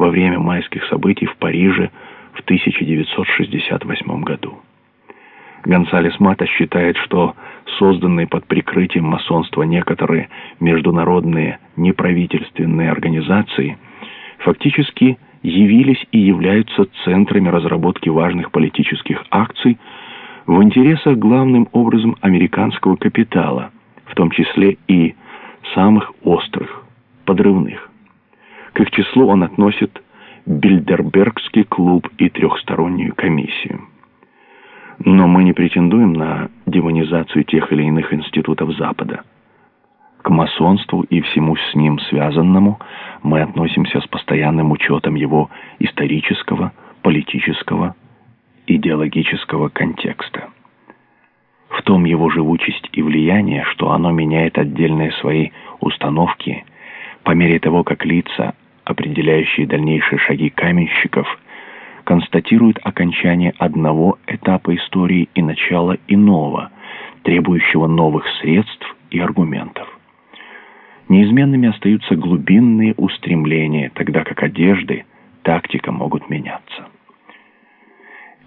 во время майских событий в Париже в 1968 году. Гонсалес Мата считает, что созданные под прикрытием масонства некоторые международные неправительственные организации фактически явились и являются центрами разработки важных политических акций в интересах главным образом американского капитала, в том числе и самых острых, подрывных. К их числу он относит Бильдербергский клуб и трехстороннюю комиссию. Но мы не претендуем на демонизацию тех или иных институтов Запада. К масонству и всему с ним связанному мы относимся с постоянным учетом его исторического, политического, идеологического контекста. В том его живучесть и влияние, что оно меняет отдельные свои установки по мере того, как лица, определяющие дальнейшие шаги каменщиков – констатирует окончание одного этапа истории и начало иного, требующего новых средств и аргументов. Неизменными остаются глубинные устремления, тогда как одежды, тактика могут меняться.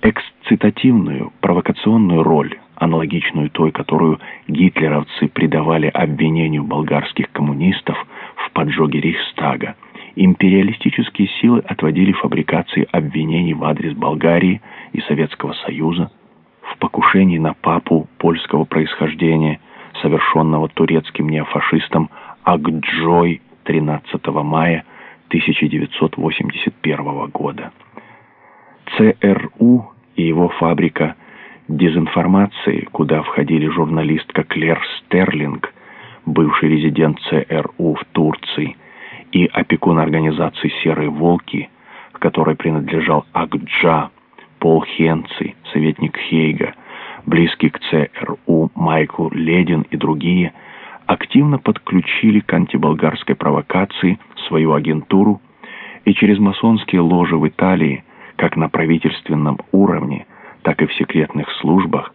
Эксцитативную, провокационную роль, аналогичную той, которую гитлеровцы придавали обвинению болгарских коммунистов в поджоге Рейхстага, империалистические силы отводили фабрикации обвинений в адрес Болгарии и Советского Союза в покушении на папу польского происхождения, совершенного турецким неофашистом Акджой 13 мая 1981 года. ЦРУ и его фабрика дезинформации, куда входили журналистка Клер Стерлинг, бывший резидент ЦРУ в Турции, и опекун организации «Серые волки», к которой принадлежал Акджа, Пол Хенци, советник Хейга, близкий к ЦРУ Майкл Ледин и другие, активно подключили к антиболгарской провокации свою агентуру и через масонские ложи в Италии, как на правительственном уровне, так и в секретных службах,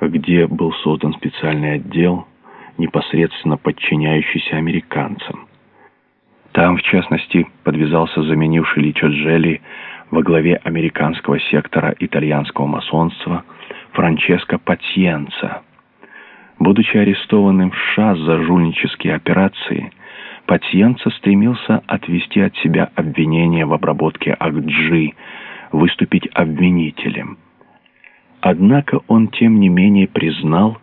где был создан специальный отдел, непосредственно подчиняющийся американцам. Там, в частности, подвязался заменивший Личо Джелли во главе американского сектора итальянского масонства Франческо Патьенца. Будучи арестованным в США за жульнические операции, Патьенца стремился отвести от себя обвинения в обработке Акджи, выступить обвинителем. Однако он, тем не менее, признал,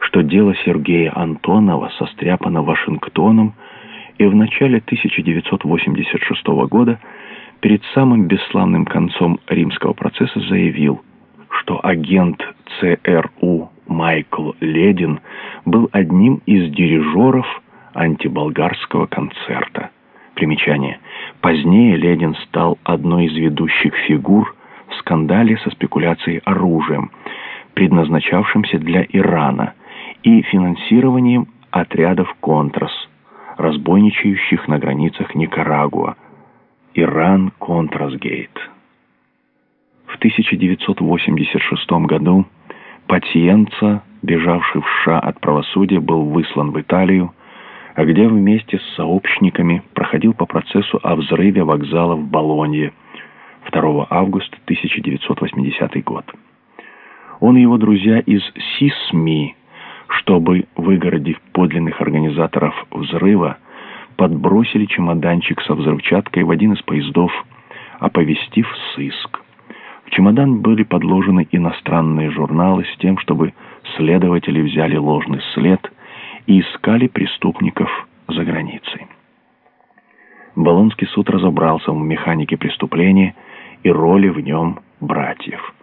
что дело Сергея Антонова состряпано Вашингтоном и в начале 1986 года перед самым бесславным концом римского процесса заявил, что агент ЦРУ Майкл Ледин был одним из дирижеров антиболгарского концерта. Примечание. Позднее Ледин стал одной из ведущих фигур в скандале со спекуляцией оружием, предназначавшимся для Ирана, и финансированием отрядов «Контрас», разбойничающих на границах Никарагуа, Иран Контрасгейт. В 1986 году Патиенца, бежавший в США от правосудия, был выслан в Италию, а где вместе с сообщниками проходил по процессу о взрыве вокзала в Болонье 2 августа 1980 год. Он и его друзья из СИСМИ чтобы, выгородив подлинных организаторов взрыва, подбросили чемоданчик со взрывчаткой в один из поездов, оповестив сыск. В чемодан были подложены иностранные журналы с тем, чтобы следователи взяли ложный след и искали преступников за границей. Болонский суд разобрался в механике преступления и роли в нем братьев.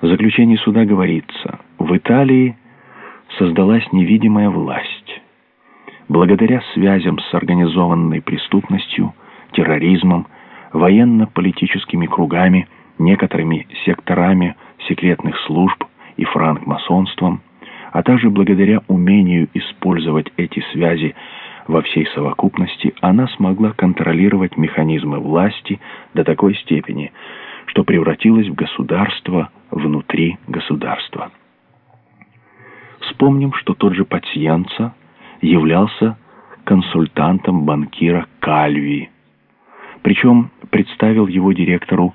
В заключении суда говорится, в Италии создалась невидимая власть. Благодаря связям с организованной преступностью, терроризмом, военно-политическими кругами, некоторыми секторами секретных служб и франкмасонством, а также благодаря умению использовать эти связи во всей совокупности, она смогла контролировать механизмы власти до такой степени, что превратилась в государство внутри государства. Вспомним, что тот же Патьянца являлся консультантом банкира Кальви. Причем представил его директору